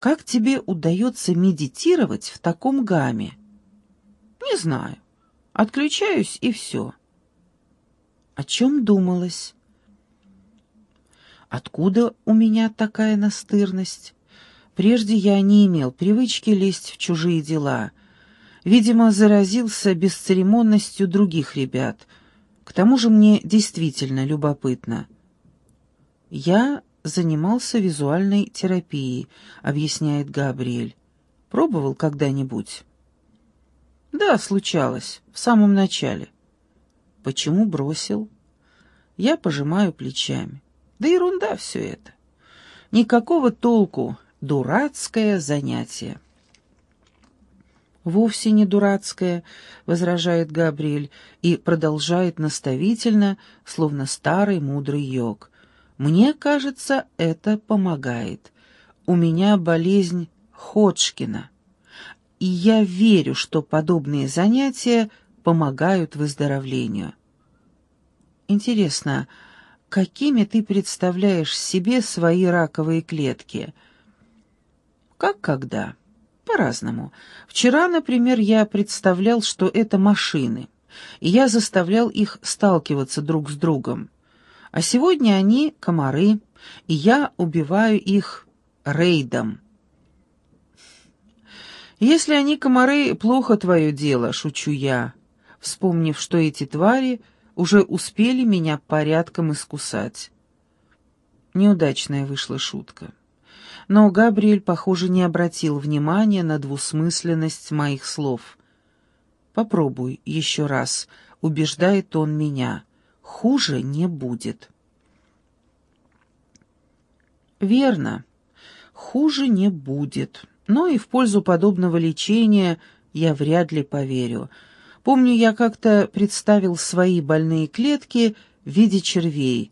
Как тебе удается медитировать в таком гамме? Не знаю. Отключаюсь и все. О чем думалась? Откуда у меня такая настырность? Прежде я не имел привычки лезть в чужие дела. Видимо, заразился бесцеремонностью других ребят. К тому же мне действительно любопытно. Я занимался визуальной терапией, объясняет Габриэль. Пробовал когда-нибудь? Да, случалось, в самом начале. Почему бросил? Я пожимаю плечами. Да ерунда все это. Никакого толку, дурацкое занятие. «Вовсе не дурацкое», — возражает Габриэль и продолжает наставительно, словно старый мудрый йог. «Мне кажется, это помогает. У меня болезнь Ходжкина, и я верю, что подобные занятия помогают выздоровлению». Интересно, какими ты представляешь себе свои раковые клетки? Как когда? По-разному. Вчера, например, я представлял, что это машины, и я заставлял их сталкиваться друг с другом. А сегодня они комары, и я убиваю их рейдом. Если они комары, плохо твое дело, шучу я, вспомнив, что эти твари уже успели меня порядком искусать. Неудачная вышла шутка. Но Габриэль, похоже, не обратил внимания на двусмысленность моих слов. «Попробуй еще раз», — убеждает он меня. «Хуже не будет». «Верно. Хуже не будет. Но и в пользу подобного лечения я вряд ли поверю». Помню, я как-то представил свои больные клетки в виде червей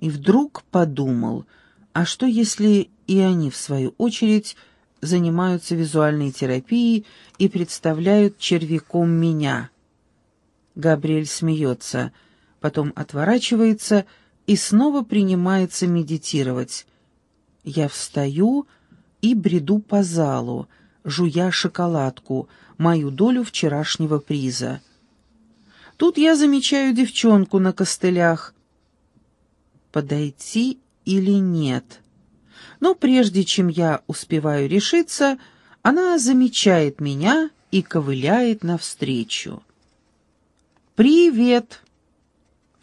и вдруг подумал, а что если и они, в свою очередь, занимаются визуальной терапией и представляют червяком меня? Габриэль смеется, потом отворачивается и снова принимается медитировать. Я встаю и бреду по залу, жуя шоколадку, мою долю вчерашнего приза. Тут я замечаю девчонку на костылях. Подойти или нет? Но прежде чем я успеваю решиться, она замечает меня и ковыляет навстречу. «Привет!»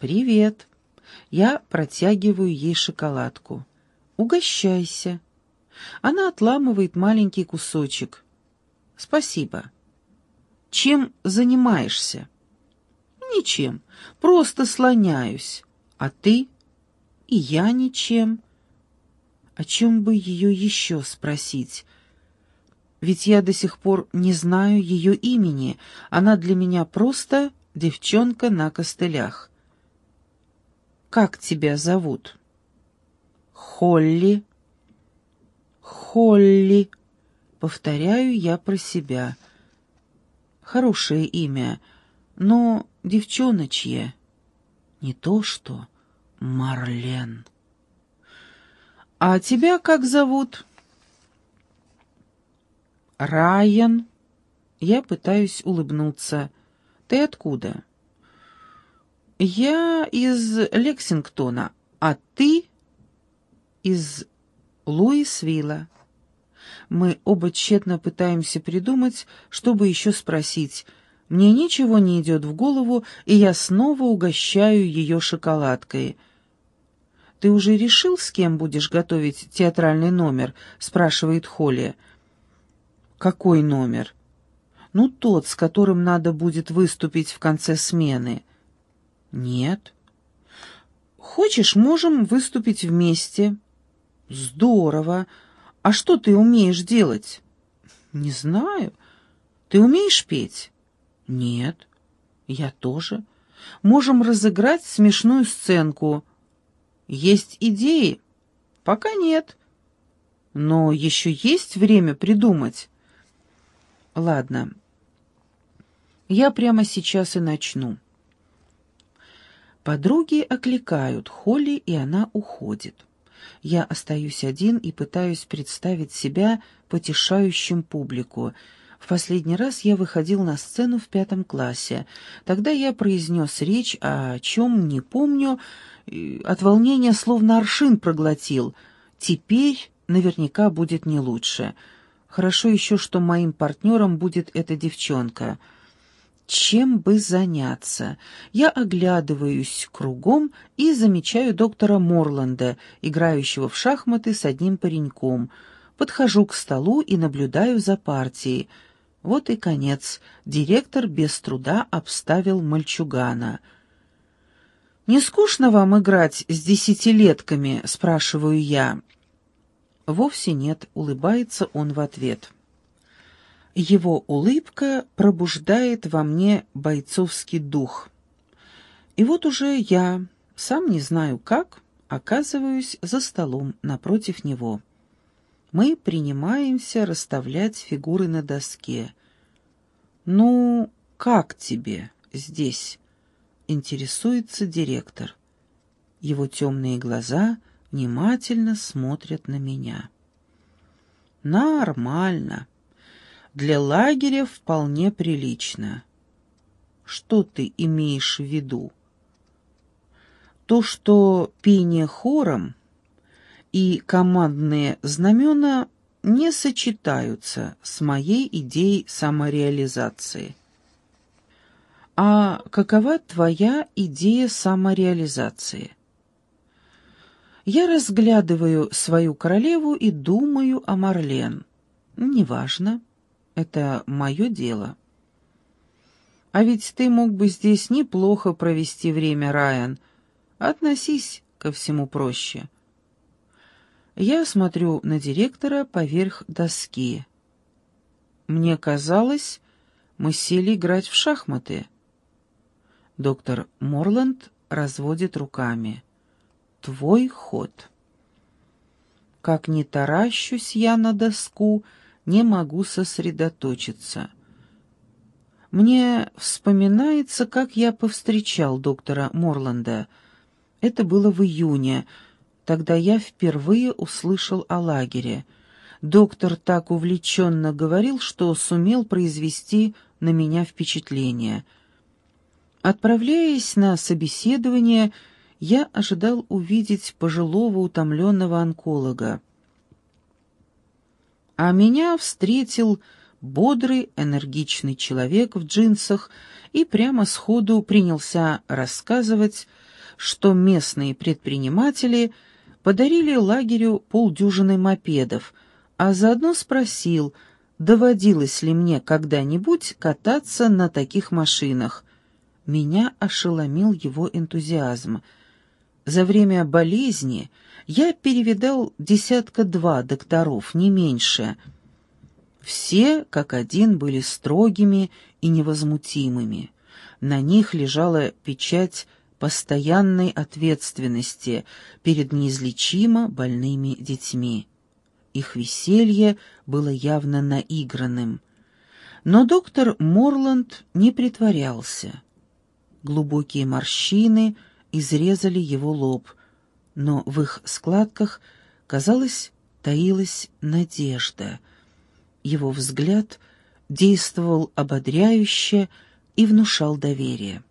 «Привет!» Я протягиваю ей шоколадку. «Угощайся!» Она отламывает маленький кусочек. «Спасибо». «Чем занимаешься?» «Ничем. Просто слоняюсь. А ты?» «И я ничем». О чем бы ее еще спросить? Ведь я до сих пор не знаю ее имени. Она для меня просто девчонка на костылях. «Как тебя зовут?» «Холли». Холли. Повторяю я про себя. Хорошее имя, но девчоночье. Не то что Марлен. А тебя как зовут? Райан. Я пытаюсь улыбнуться. Ты откуда? Я из Лексингтона, а ты из Луисвилла. Мы оба тщетно пытаемся придумать, чтобы еще спросить. Мне ничего не идет в голову, и я снова угощаю ее шоколадкой. «Ты уже решил, с кем будешь готовить театральный номер?» — спрашивает Холли. «Какой номер?» «Ну, тот, с которым надо будет выступить в конце смены». «Нет». «Хочешь, можем выступить вместе». «Здорово. А что ты умеешь делать?» «Не знаю. Ты умеешь петь?» «Нет». «Я тоже. Можем разыграть смешную сценку». «Есть идеи?» «Пока нет». «Но еще есть время придумать». «Ладно. Я прямо сейчас и начну». Подруги окликают Холли, и она уходит. Я остаюсь один и пытаюсь представить себя потешающим публику. В последний раз я выходил на сцену в пятом классе. Тогда я произнес речь, о чем не помню, от волнения словно аршин проглотил. Теперь наверняка будет не лучше. Хорошо еще, что моим партнером будет эта девчонка — чем бы заняться? Я оглядываюсь кругом и замечаю доктора Морланда, играющего в шахматы с одним пареньком. Подхожу к столу и наблюдаю за партией. Вот и конец. Директор без труда обставил мальчугана. «Не скучно вам играть с десятилетками?» — спрашиваю я. «Вовсе нет», — улыбается он в ответ. Его улыбка пробуждает во мне бойцовский дух. И вот уже я, сам не знаю как, оказываюсь за столом напротив него. Мы принимаемся расставлять фигуры на доске. «Ну, как тебе здесь?» — интересуется директор. Его темные глаза внимательно смотрят на меня. «Нормально», для лагеря вполне прилично. Что ты имеешь в виду? То, что пение хором и командные знамена не сочетаются с моей идеей самореализации. А какова твоя идея самореализации? Я разглядываю свою королеву и думаю о Марлен. Неважно. Это мое дело. А ведь ты мог бы здесь неплохо провести время, Райан. Относись ко всему проще. Я смотрю на директора поверх доски. Мне казалось, мы сели играть в шахматы. Доктор Морланд разводит руками. Твой ход. Как не таращусь я на доску, — не могу сосредоточиться. Мне вспоминается, как я повстречал доктора Морланда. Это было в июне. Тогда я впервые услышал о лагере. Доктор так увлеченно говорил, что сумел произвести на меня впечатление. Отправляясь на собеседование, я ожидал увидеть пожилого утомленного онколога. А меня встретил бодрый, энергичный человек в джинсах и прямо сходу принялся рассказывать, что местные предприниматели подарили лагерю полдюжины мопедов, а заодно спросил, доводилось ли мне когда-нибудь кататься на таких машинах. Меня ошеломил его энтузиазм. За время болезни я перевидал десятка-два докторов, не меньше. Все, как один, были строгими и невозмутимыми. На них лежала печать постоянной ответственности перед неизлечимо больными детьми. Их веселье было явно наигранным. Но доктор Морланд не притворялся. Глубокие морщины изрезали его лоб — но в их складках, казалось, таилась надежда. Его взгляд действовал ободряюще и внушал доверие.